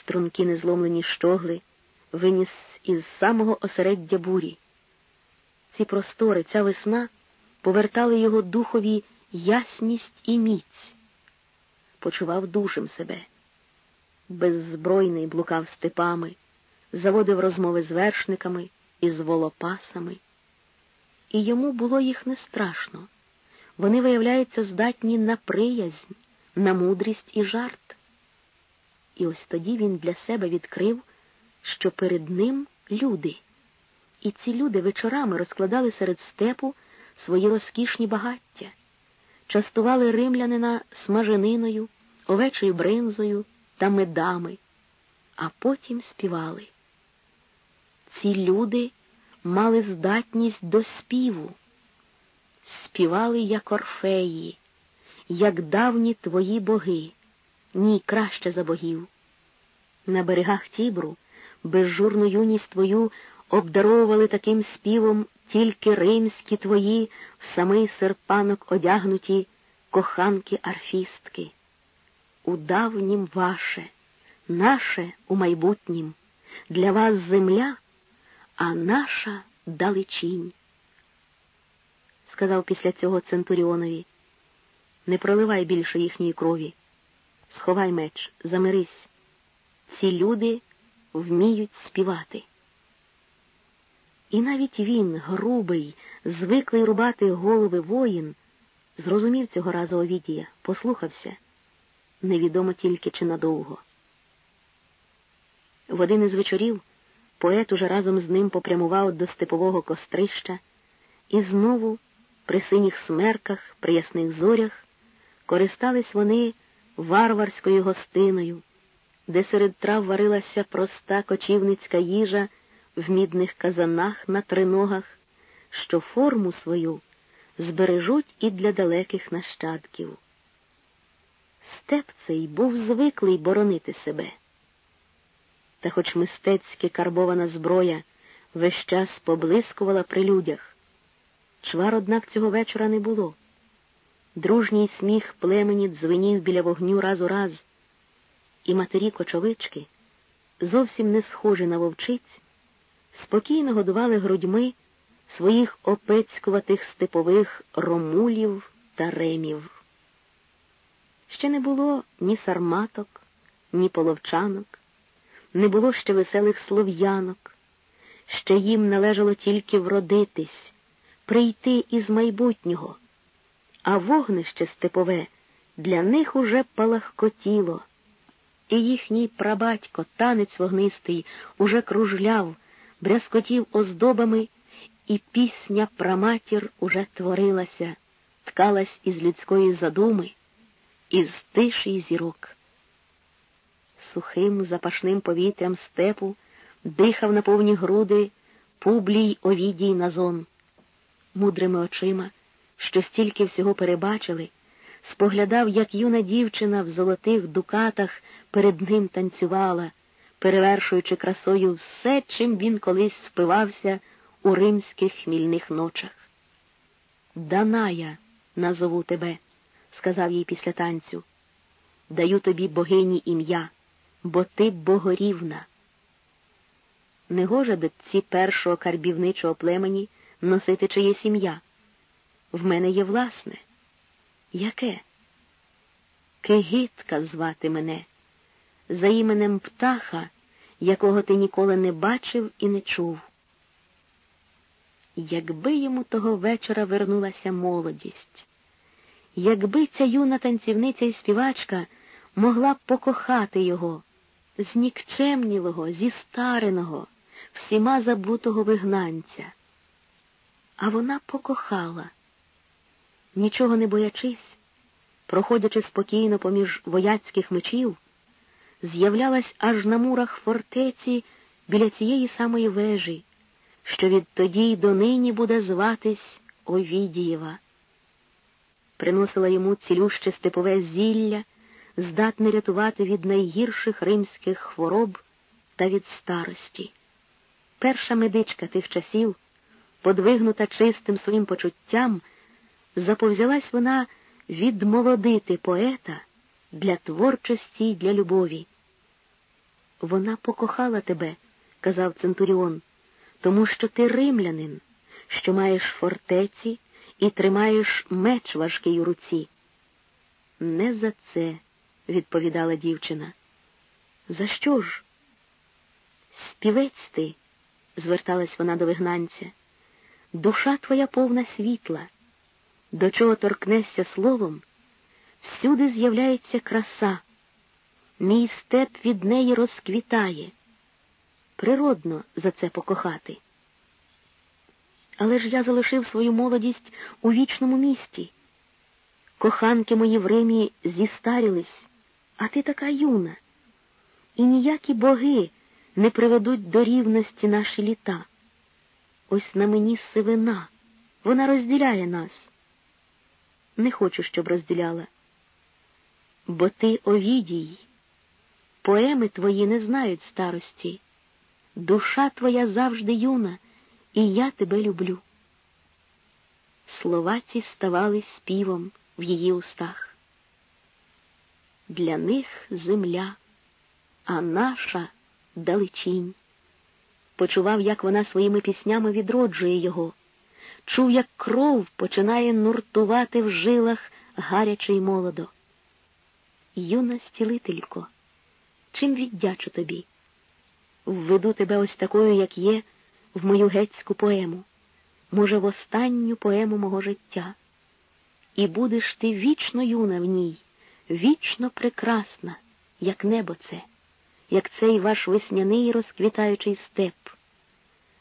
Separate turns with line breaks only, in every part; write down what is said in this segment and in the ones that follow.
Струнки незломлені щогли виніс із самого осереддя бурі. Ці простори, ця весна повертали його духові ясність і міць. Почував душем себе. Беззбройний блукав степами, заводив розмови з вершниками і з волопасами. І йому було їх не страшно. Вони, виявляються, здатні на приязнь, на мудрість і жарт. І ось тоді він для себе відкрив, що перед ним люди, і ці люди вечорами розкладали серед степу свої розкішні багаття, частували римлянина смажениною, овечою бринзою та медами, а потім співали. Ці люди мали здатність до співу, співали як орфеї, як давні твої боги, ні краще за богів. На берегах Тібру безжурну юність твою обдаровували таким співом тільки римські твої в самий серпанок одягнуті коханки арфістки. У давнім ваше, наше у майбутнім, для вас земля, а наша далечінь. Сказав після цього Центуріонові, не проливай більше їхньої крові. Сховай меч, замирись. Ці люди вміють співати. І навіть він, грубий, звиклий рубати голови воїн, зрозумів цього разу Овідія, послухався, невідомо тільки чи надовго. В один із вечорів поет уже разом з ним попрямував до степового кострища, і знову, при синіх смерках, при ясних зорях, користались вони варварською гостиною, де серед трав варилася проста кочівницька їжа в мідних казанах на триногах, що форму свою збережуть і для далеких нащадків. Степ цей був звиклий боронити себе. Та хоч мистецьки карбована зброя весь час поблискувала при людях, чвар, однак, цього вечора не було. Дружній сміх племені дзвенів біля вогню раз у раз, і матері кочовички, зовсім не схожі на вовчиць, спокійно годували грудьми своїх опецькуватих степових ромулів та ремів. Ще не було ні сарматок, ні половчанок, не було ще веселих слов'янок, ще їм належало тільки вродитись, прийти із майбутнього а вогнище степове для них уже палахкотіло, і їхній прабатько, танець вогнистий, уже кружляв, брязкотів оздобами, і пісня праматір уже творилася, ткалась із людської задуми, із тиші зірок. Сухим запашним повітрям степу дихав на повні груди публій овідій назон, мудрими очима що стільки всього перебачили, споглядав, як юна дівчина в золотих дукатах перед ним танцювала, перевершуючи красою все, чим він колись спивався у римських хмільних ночах. Даная, назову тебе, сказав їй після танцю. Даю тобі богині ім'я, бо ти богорівна. Негоже дочці першого карбівничого племені носити чиєсь ім'я. В мене є власне. Яке? Кегітка звати мене, за іменем птаха, якого ти ніколи не бачив і не чув. Якби йому того вечора вернулася молодість, якби ця юна танцівниця і співачка могла б покохати його, знікчемнілого, зістареного, всіма забутого вигнанця. А вона покохала нічого не боячись, проходячи спокійно поміж вояцьких мечів, з'являлась аж на мурах фортеці біля цієї самої вежі, що відтоді й донині буде зватись Овідієва. Приносила йому цілюще степове зілля, здатне рятувати від найгірших римських хвороб та від старості. Перша медичка тих часів, подвигнута чистим своїм почуттям, заповзялась вона відмолодити поета для творчості й для любові. Вона покохала тебе, казав Центуріон, тому що ти римлянин, що маєш фортеці і тримаєш меч важкий у руці. Не за це, відповідала дівчина. За що ж? Співець ти, зверталась вона до вигнанця, душа твоя повна світла, до чого торкнешся словом, всюди з'являється краса, мій степ від неї розквітає. Природно за це покохати. Але ж я залишив свою молодість у вічному місті. Коханки мої в Римі зістарілись, а ти така юна, і ніякі боги не приведуть до рівності наші літа. Ось на мені сивина, вона розділяє нас. Не хочу, щоб розділяла. Бо ти Овідій, поеми твої не знають старості, душа твоя завжди юна, і я тебе люблю. Слова ці ставали співом в її устах. Для них земля, а наша далечінь. Почував, як вона своїми піснями відроджує його, чув, як кров починає нуртувати в жилах гаряче й молодо. Юна стілителько, чим віддячу тобі? Введу тебе ось такою, як є, в мою гетську поему, може, в останню поему мого життя. І будеш ти вічно юна в ній, вічно прекрасна, як небо це як цей ваш весняний розквітаючий степ.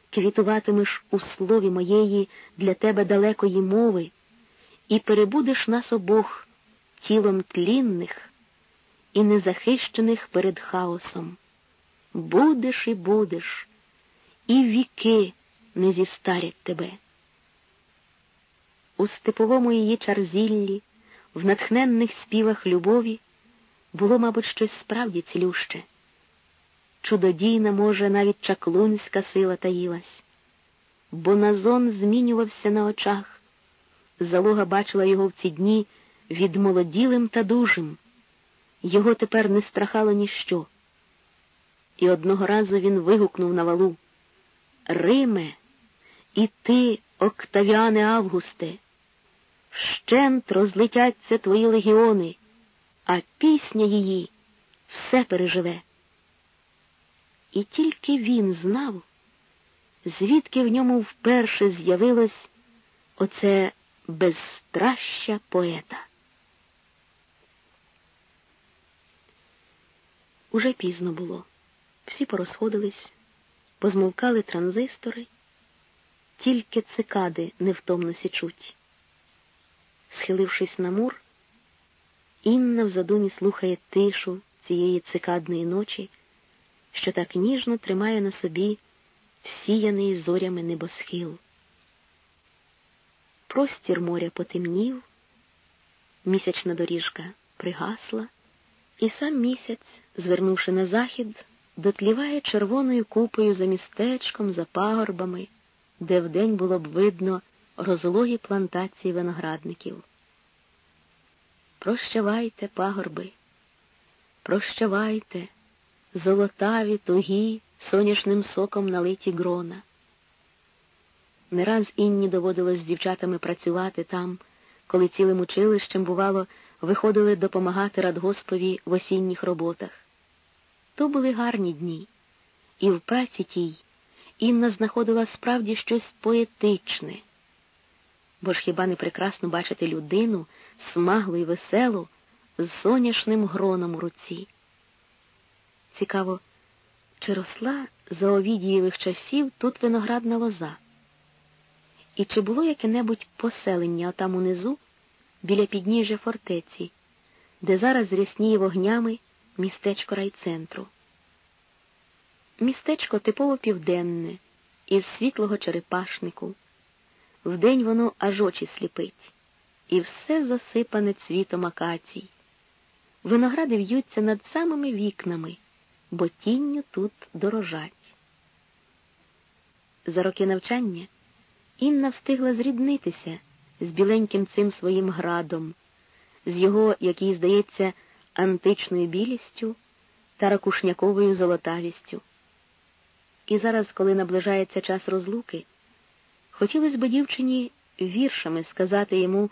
Квітуватимеш у слові моєї для тебе далекої мови, і перебудеш нас обох тілом тлінних і незахищених перед хаосом. Будеш і будеш, і віки не зістарять тебе. У степовому її чарзіллі, в натхненних співах любові було, мабуть, щось справді цілюще чудодійна, може, навіть чаклунська сила таїлась, бо Назон змінювався на очах. Залога бачила його в ці дні відмолоділим та дужим. Його тепер не страхало ніщо. І одного разу він вигукнув на валу Риме, і ти, Октавіане Августе, вщент розлетяться твої легіони, а пісня її все переживе. І тільки він знав, звідки в ньому вперше з'явилось оце безстраща поета. Уже пізно було. Всі порозходились, позмовкали транзистори, тільки цикади невтомно січуть. Схилившись на мур, Інна в задумі слухає тишу цієї цикадної ночі що так ніжно тримає на собі всіяний зорями небосхил. Простір моря потемнів, місячна доріжка пригасла, і сам місяць, звернувши на захід, дотліває червоною купою за містечком, за пагорбами, де вдень було б видно розлогі плантації виноградників. Прощавайте, пагорби, прощавайте золотаві, тугі, соняшним соком налиті грона. Не раз Інні доводилось з дівчатами працювати там, коли цілим училищем, бувало, виходили допомагати радгоспові в осінніх роботах. То були гарні дні, і в праці тій Інна знаходила справді щось поетичне. Бо ж хіба не прекрасно бачити людину, смаглу і веселу, з соняшним гроном у руці? Цікаво, чи росла за Овідієвих часів тут виноградна лоза? І чи було яке-небудь поселення отам унизу, біля підніжжя фортеці, де зараз рясніє вогнями містечко райцентру? Містечко типово південне, із світлого черепашнику. Вдень воно аж очі сліпить, і все засипане цвітом акацій. Виногради в'ються над самими вікнами бо тінню тут дорожать. За роки навчання Інна встигла зріднитися з біленьким цим своїм градом, з його, як їй здається, античною білістю та ракушняковою золотавістю. І зараз, коли наближається час розлуки, хотілося б дівчині віршами сказати йому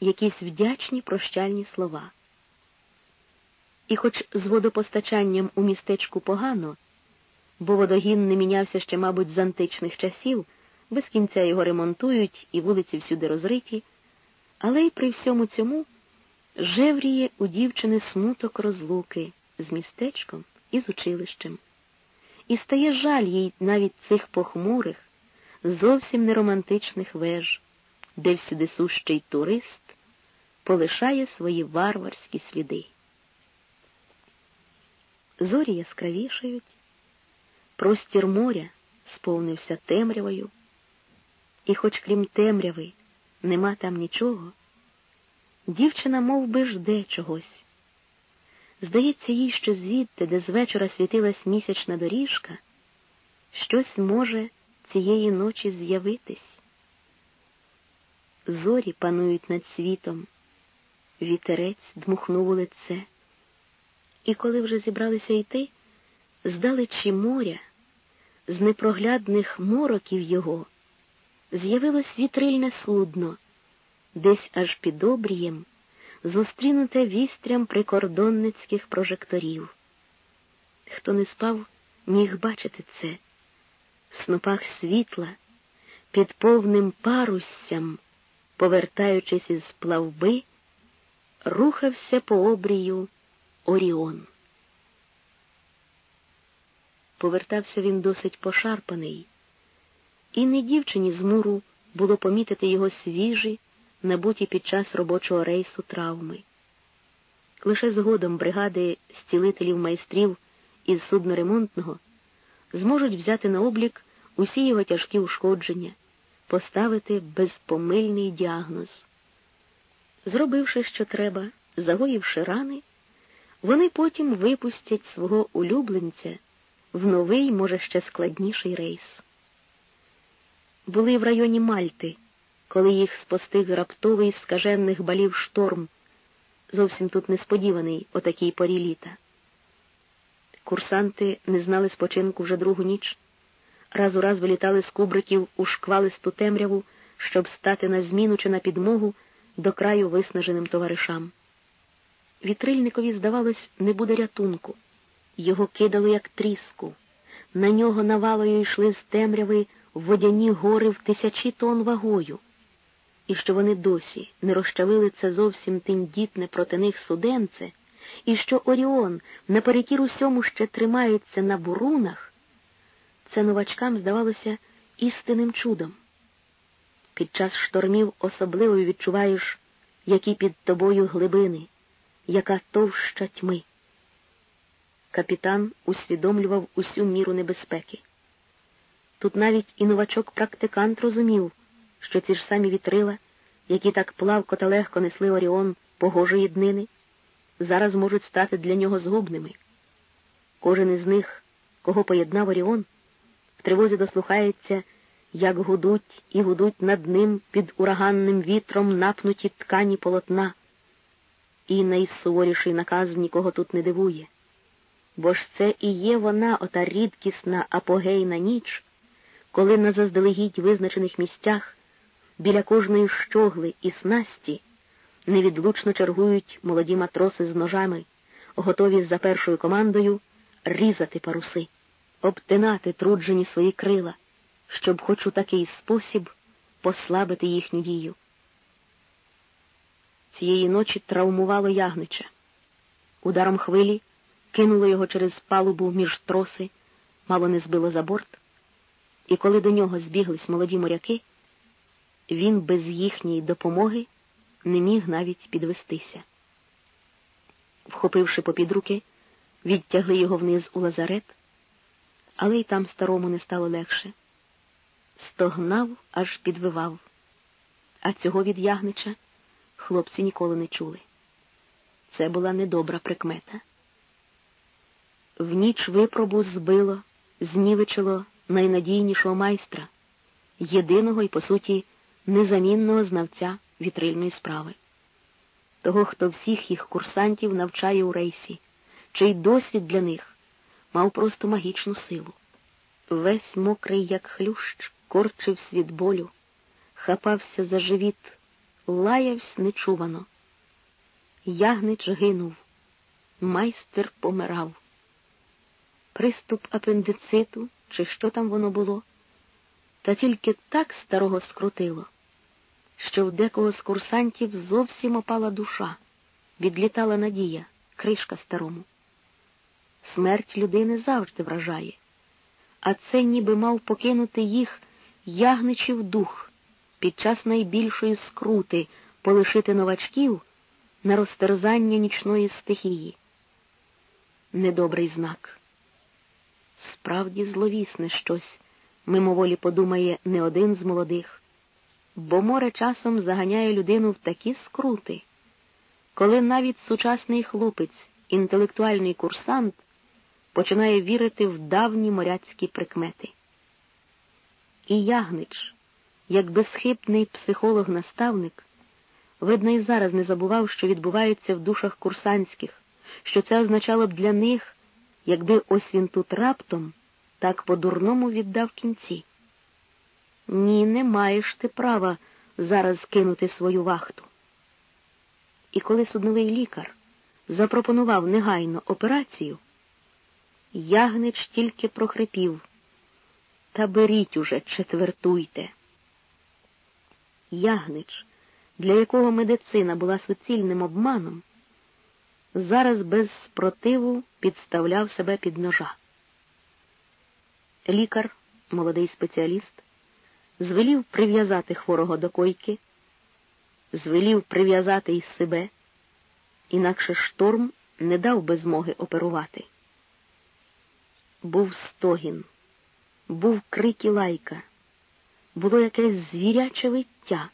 якісь вдячні прощальні слова. І хоч з водопостачанням у містечку погано, бо водогін не мінявся ще, мабуть, з античних часів, без кінця його ремонтують і вулиці всюди розриті, але й при всьому цьому жевріє у дівчини смуток розлуки з містечком і з училищем. І стає жаль їй навіть цих похмурих, зовсім неромантичних веж, де всюди сущий турист полишає свої варварські сліди. Зорі яскравішають, простір моря сповнився темрявою, і, хоч крім темряви, нема там нічого, дівчина мов би, жде чогось. Здається, їй, що звідти, де з вечора світилась місячна доріжка, щось може цієї ночі з'явитись. Зорі панують над світом, вітерець дмухнув у лице. І коли вже зібралися йти, здалечі моря, з непроглядних мороків його, з'явилось вітрильне судно, десь аж під обрієм, зустрінуте вістрям прикордонницьких прожекторів. Хто не спав, міг бачити це. В снопах світла, під повним паруссям, повертаючись із плавби, рухався по обрію Оріон. Повертався він досить пошарпаний, і не дівчині з муру було помітити його свіжі, набуті під час робочого рейсу травми. Лише згодом бригади зцілителів майстрів із судноремонтного зможуть взяти на облік усі його тяжкі ушкодження, поставити безпомильний діагноз. Зробивши, що треба, загоївши рани, вони потім випустять свого улюбленця в новий, може, ще складніший рейс. Були в районі Мальти, коли їх спостиг раптовий скажених балів шторм, зовсім тут несподіваний о такій порі літа. Курсанти не знали спочинку вже другу ніч, раз у раз вилітали з кубриків у шквалисту темряву, щоб стати на зміну чи на підмогу до краю виснаженим товаришам. Вітрильникові, здавалось, не буде рятунку. Його кидало, як тріску. На нього навалою йшли з темряви водяні гори в тисячі тонн вагою, і що вони досі не розчавили це зовсім тендітне проти них суденце, і що Оріон наперекір усьому ще тримається на бурунах, це новачкам здавалося істинним чудом. Під час штормів особливо відчуваєш, які під тобою глибини, яка товща тьми. Капітан усвідомлював усю міру небезпеки. Тут навіть і новачок-практикант розумів, що ці ж самі вітрила, які так плавко та легко несли Оріон погожої днини, зараз можуть стати для нього згубними. Кожен із них, кого поєднав Оріон, в тривозі дослухається як гудуть і гудуть над ним під ураганним вітром напнуті ткані полотна. І найсуворіший наказ нікого тут не дивує. Бо ж це і є вона, ота рідкісна апогейна ніч, коли на заздалегідь визначених місцях біля кожної щогли і снасті невідлучно чергують молоді матроси з ножами, готові за першою командою різати паруси, обтинати труджені свої крила щоб хоч у такий спосіб послабити їхню дію. Цієї ночі травмувало ягнича. Ударом хвилі кинуло його через палубу між троси, мало не збило за борт, і коли до нього збіглись молоді моряки, він без їхньої допомоги не міг навіть підвестися. Вхопивши попід руки, відтягли його вниз у лазарет, але й там старому не стало легше стогнав, аж підвивав. А цього від ягнича хлопці ніколи не чули. Це була недобра прикмета. В ніч випробу збило, знівечило найнадійнішого майстра, єдиного і, по суті, незамінного знавця вітрильної справи, того, хто всіх їх курсантів навчає у рейсі, чий досвід для них мав просто магічну силу. Весь мокрий, як хлющ, корчився від болю, хапався за живіт, лаявсь нечувано. Ягнич гинув, майстер помирав. Приступ апендициту, чи що там воно було, та тільки так старого скрутило, що в декого з курсантів зовсім опала душа, відлітала надія, кришка старому. Смерть людини завжди вражає, а це ніби мав покинути їх ягничів дух під час найбільшої скрути полишити новачків на розтерзання нічної стихії. Недобрий знак. Справді зловісне щось, мимоволі подумає не один з молодих, бо море часом заганяє людину в такі скрути, коли навіть сучасний хлопець, інтелектуальний курсант, починає вірити в давні моряцькі прикмети. І Ягнич, як безхибний психолог-наставник, видно, і зараз не забував, що відбувається в душах курсантських, що це означало б для них, якби ось він тут раптом так по-дурному віддав кінці. Ні, не маєш ти права зараз кинути свою вахту. І коли судновий лікар запропонував негайно операцію, Ягнич тільки прохрипів. Та беріть уже, четвертуйте. Ягнич, для якого медицина була суцільним обманом, зараз без спротиву підставляв себе під ножа. Лікар, молодий спеціаліст, звелів прив'язати хворого до койки, звелів прив'язати із себе, інакше шторм не дав би змоги оперувати. Був стогін, був крик і лайка, було якесь звіряче виття.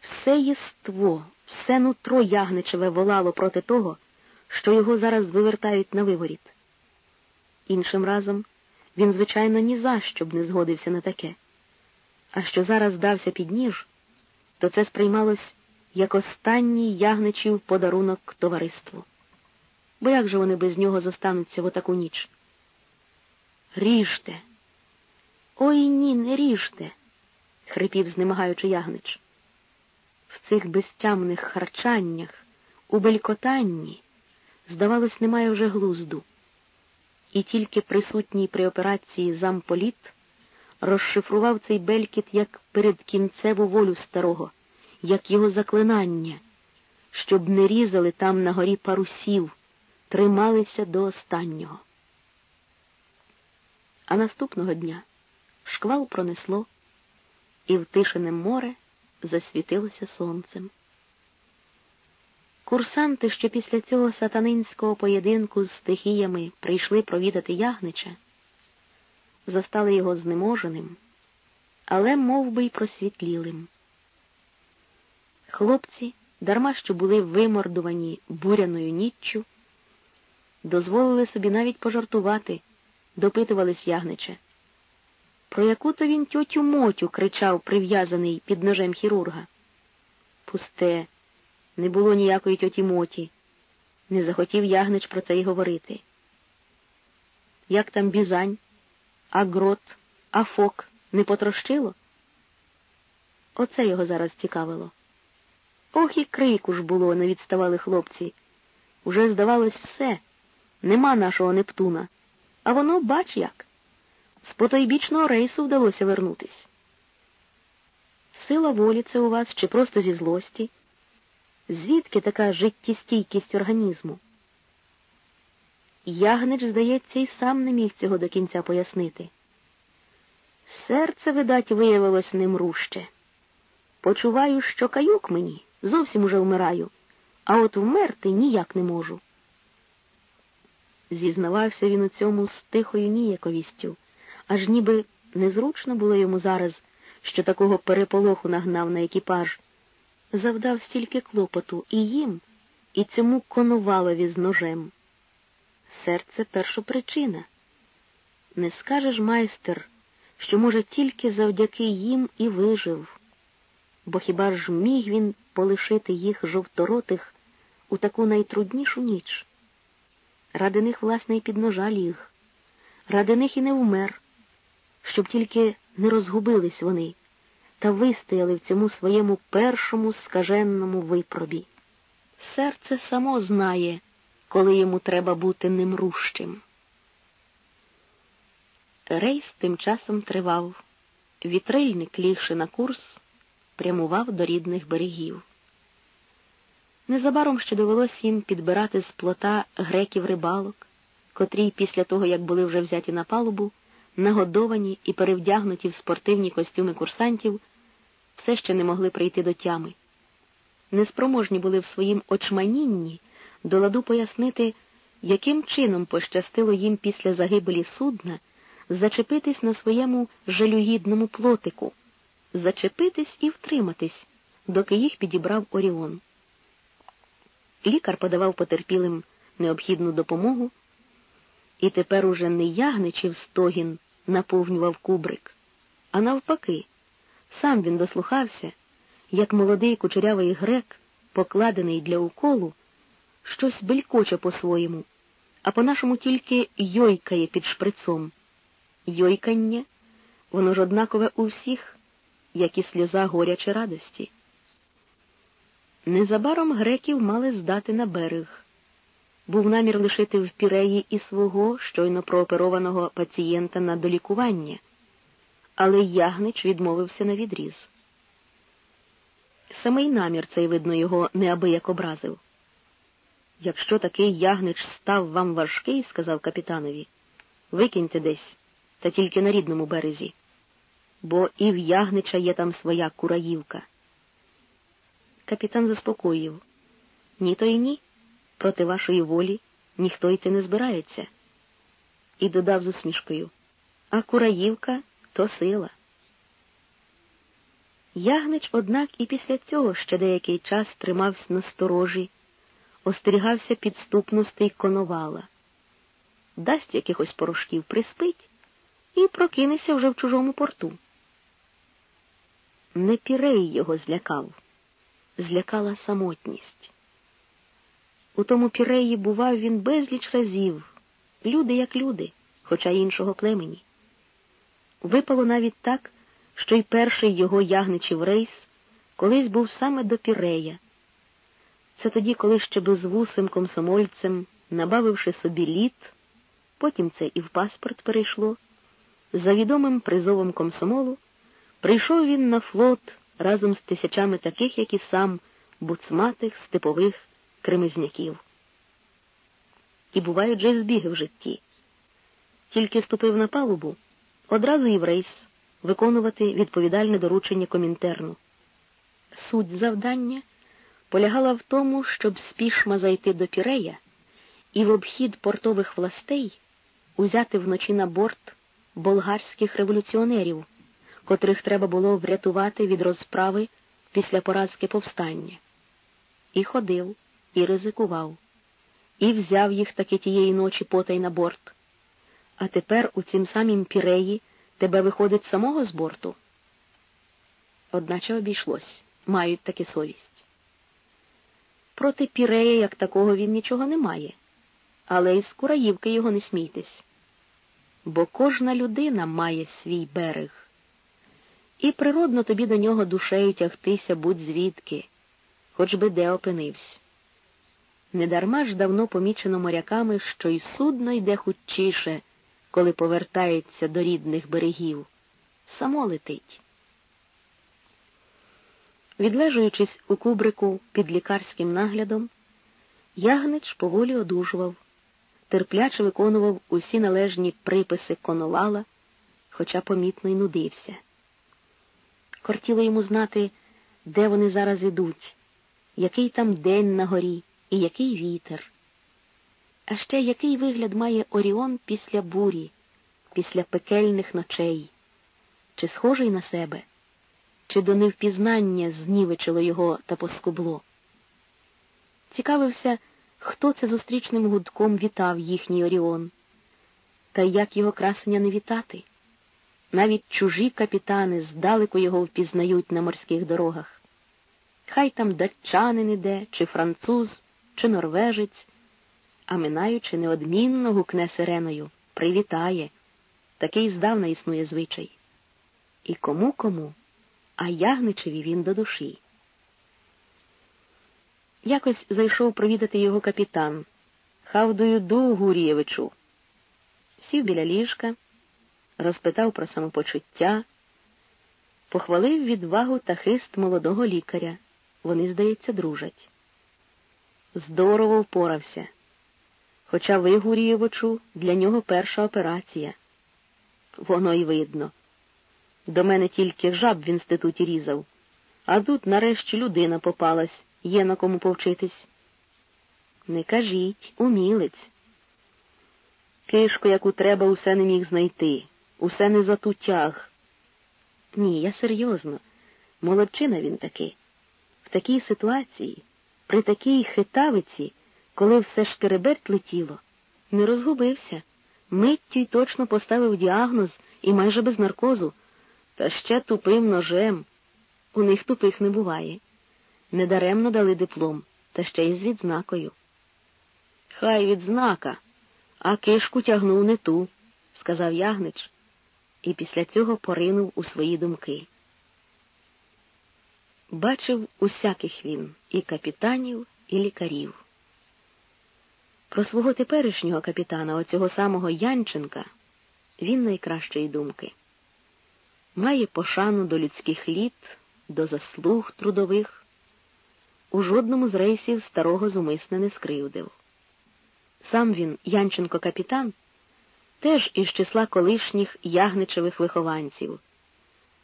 Все єство, все нутро ягничеве волало проти того, що його зараз вивертають на виворіт. Іншим разом він, звичайно, ні за що б не згодився на таке. А що зараз здався під ніж, то це сприймалось як останній ягничів подарунок товариству. Бо як же вони без нього зостануться в отаку ніч? Ріжте. Ой ні, не ріжте, хрипів, знемагаючи ягнич. В цих безтямних харчаннях, у белькотанні, здавалось, немає вже глузду і тільки присутній при операції замполіт розшифрував цей белькіт як передкінцеву волю старого, як його заклинання, щоб не різали там на горі парусів, трималися до останнього. А наступного дня шквал пронесло, і втишене море засвітилося сонцем. Курсанти, що після цього сатанинського поєдинку з стихіями прийшли провідати ягнича, застали його знеможеним, але мов би, й просвітлілим. Хлопці, дарма що були вимордувані буряною ніччю, дозволили собі навіть пожартувати, допитувались ягнича. Про яку то він тьотю мотю кричав прив'язаний під ножем хірурга. Пусте. Не було ніякої тьоті моті. Не захотів ягнич про це й говорити. Як там бізань, а грот, а фок не потрощило? Оце його зараз цікавило. Ох і крику ж було, не відставали хлопці. Уже, здавалось, все, нема нашого Нептуна, а воно, бач як. З потойбічного рейсу вдалося вернутись. Сила волі це у вас чи просто зі злості? Звідки така життєстійкість організму? Ягнич, здається, і сам не міг цього до кінця пояснити. Серце, видать, виявилось немруще. Почуваю, що каюк мені, зовсім уже вмираю, а от вмерти ніяк не можу. Зізнавався він у цьому з тихою ніяковістю, аж ніби незручно було йому зараз, що такого переполоху нагнав на екіпаж завдав стільки клопоту і їм, і цьому конувалові з ножем. Серце першопричина. Не скажеш майстер, що, може, тільки завдяки їм і вижив, бо хіба ж міг він полишити їх жовторотих у таку найтруднішу ніч? ради них, власне, і під ножа ліг, ради них і не вмер, щоб тільки не розгубились вони та вистояли в цьому своєму першому скаженному випробі. Серце само знає, коли йому треба бути немрущим. Рейс тим часом тривав. Вітрильник, лігши на курс, прямував до рідних берегів. Незабаром ще довелось їм підбирати з плота греків рибалок, котрі, після того, як були вже взяті на палубу, нагодовані і перевдягнуті в спортивні костюми курсантів, все ще не могли прийти до тями. Неспроможні були в своїм очманінні до ладу пояснити, яким чином пощастило їм після загибелі судна зачепитись на своєму жалюгідному плотику, зачепитись і втриматись, доки їх підібрав Оріон. Лікар подавав потерпілим необхідну допомогу, і тепер уже не ягничів стогін наповнював кубрик, а навпаки, сам він дослухався, як молодий кучерявий грек, покладений для уколу, щось белькоче по-своєму, а по-нашому тільки йойкає під шприцом. Йойкання, воно ж однакове у всіх, як і сльоза горя чи радості. Незабаром греків мали здати на берег. Був намір лишити в піреї і свого щойно прооперованого пацієнта на долікування, але ягнич відмовився на відріз. Самий намір цей, видно, його неабияк образив. Якщо такий ягнич став вам важкий, сказав капітанові, викиньте десь, та тільки на рідному березі, бо і в ягнича є там своя кураївка. Капітан заспокоїв ні, то й ні. Проти вашої волі ніхто йти не збирається. І додав з усмішкою А Кураївка то сила. Ягнич, однак, і після цього ще деякий час тримався на сторожі, остерігався підступностей коновала, дасть якихось порошків приспить і прокинеться вже в чужому порту. Не пірей його злякав злякала самотність. У тому піреї бував він безліч разів, люди як люди, хоча іншого племені. Випало навіть так, що й перший його ягничів рейс колись був саме до пірея. Це тоді, коли ще безвусим комсомольцем, набавивши собі літ, потім це і в паспорт перейшло, за відомим призовом комсомолу, прийшов він на флот разом з тисячами таких, як і сам, буцматих степових кремезняків. І бувають же збіги в житті. Тільки ступив на палубу, одразу і в рейс виконувати відповідальне доручення комінтерну. Суть завдання полягала в тому, щоб спішма зайти до пірея і в обхід портових властей узяти вночі на борт болгарських революціонерів котрих треба було врятувати від розправи після поразки повстання. І ходив, і ризикував, і взяв їх таки тієї ночі потай на борт. А тепер у цім самім піреї тебе виходить самого з борту. Одначе обійшлось, мають таки совість. Проти пірея, як такого, він нічого не має, але із Кураївки його не смійтесь. Бо кожна людина має свій берег і природно тобі до нього душею тягтися будь звідки, хоч би де опинився. Недарма ж давно помічено моряками, що й судно йде хутчіше, коли повертається до рідних берегів. Само летить. Відлежуючись у кубрику під лікарським наглядом, ягнич поволі одужував, терпляче виконував усі належні приписи коновала, хоча помітно й нудився. Кортіло йому знати, де вони зараз ідуть, який там день на горі і який вітер. А ще який вигляд має Оріон після бурі, після пекельних ночей, чи схожий на себе, чи до невпізнання знівечило його та поскубло. Цікавився, хто це зустрічним гудком вітав їхній Оріон, та як його красення не вітати. Навіть чужі капітани здалеку його впізнають на морських дорогах. Хай там датчанин іде, чи француз, чи норвежець, а минаючи, неодмінно гукне сиреною, привітає. Такий здавна існує звичай. І кому кому, а ягничеві він до душі. Якось зайшов провідати його капітан, Хавдою Ду Гурієвичу. Сів біля ліжка, розпитав про самопочуття, похвалив відвагу та хист молодого лікаря. Вони, здається, дружать. Здорово впорався. Хоча ви, Гурієвичу, для нього перша операція. Воно й видно. До мене тільки жаб в інституті різав, а тут нарешті людина попалась, є на кому повчитись. Не кажіть, умілець. Кишку, яку треба, усе не міг знайти, усе не затутяг. Ні, я серйозно. Молодчина він таки. В такій ситуації, при такій хитавиці, коли все шкереберть летіло, не розгубився, миттю й точно поставив діагноз і майже без наркозу, та ще тупим ножем. У них тупих не буває. Недаремно дали диплом, та ще й з відзнакою. Хай відзнака, а кишку тягнув не ту, сказав ягнич, і після цього поринув у свої думки. Бачив усяких він і капітанів, і лікарів. Про свого теперішнього капітана, оцього самого Янченка, він найкращої думки. Має пошану до людських літ, до заслуг трудових. У жодному з рейсів старого зумисне не скривдив. Сам він, Янченко капітан, теж із числа колишніх ягничевих вихованців,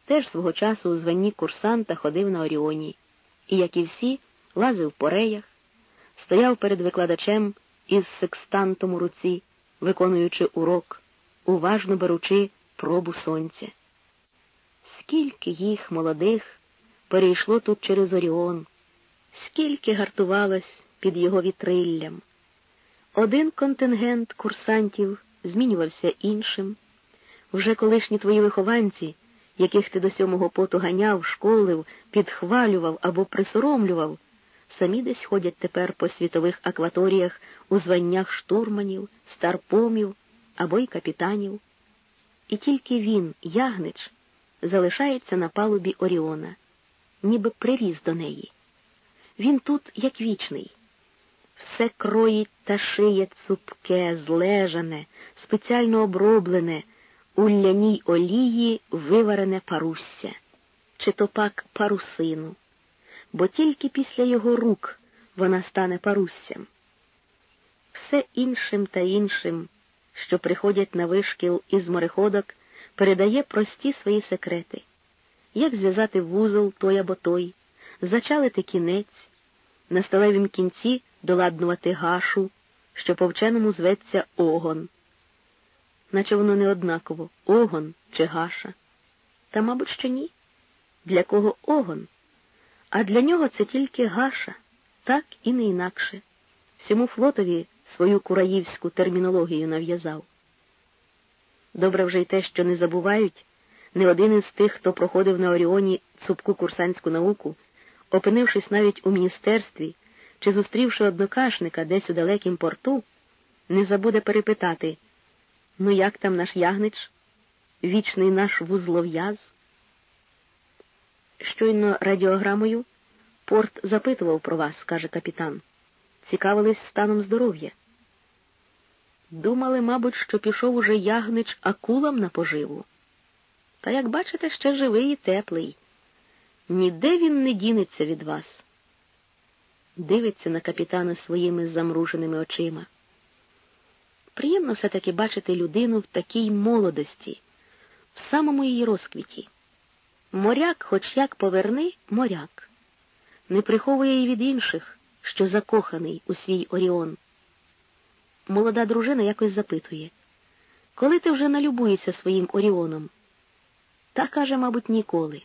теж свого часу у званні курсанта ходив на Оріоні і, як і всі, лазив по реях, стояв перед викладачем із секстантом у руці, виконуючи урок, уважно беручи пробу сонця. Скільки їх, молодих, перейшло тут через Оріон, скільки гартувалось під його вітриллям. Один контингент курсантів змінювався іншим. Вже колишні твої вихованці, яких ти до сьомого поту ганяв, школив, підхвалював або присоромлював, самі десь ходять тепер по світових акваторіях у званнях штурманів, старпомів або й капітанів. І тільки він, ягнич, залишається на палубі Оріона, ніби приріс до неї. Він тут як вічний все кроїть та шиє цупке, злежане, спеціально оброблене, у ляній олії виварене парусся, чи то пак парусину, бо тільки після його рук вона стане паруссям. Все іншим та іншим, що приходять на вишкіл із мореходок, передає прості свої секрети, як зв'язати вузол той або той, зачалити кінець, на сталевім кінці доладнувати гашу, що по вченому зветься огон. Наче воно не однаково огон чи гаша. Та, мабуть, що ні. Для кого огон? А для нього це тільки гаша, так і не інакше. Всьому флотові свою кураївську термінологію нав'язав. Добре вже й те, що не забувають, не один із тих, хто проходив на Оріоні цупку курсантську науку, опинившись навіть у міністерстві чи, зустрівши однокашника десь у далекім порту, не забуде перепитати ну, як там наш ягнич, вічний наш вузлов'яз? Щойно радіограмою порт запитував про вас, каже капітан. Цікавились станом здоров'я. Думали, мабуть, що пішов уже ягнич акулам на поживу. Та, як бачите, ще живий і теплий. Ніде він не дінеться від вас дивиться на капітана своїми замруженими очима. Приємно все-таки бачити людину в такій молодості, в самому її розквіті. Моряк, хоч як поверни, моряк, не приховує її від інших, що закоханий у свій Оріон. Молода дружина якось запитує, коли ти вже налюбуєшся своїм Оріоном? Та каже, мабуть, ніколи.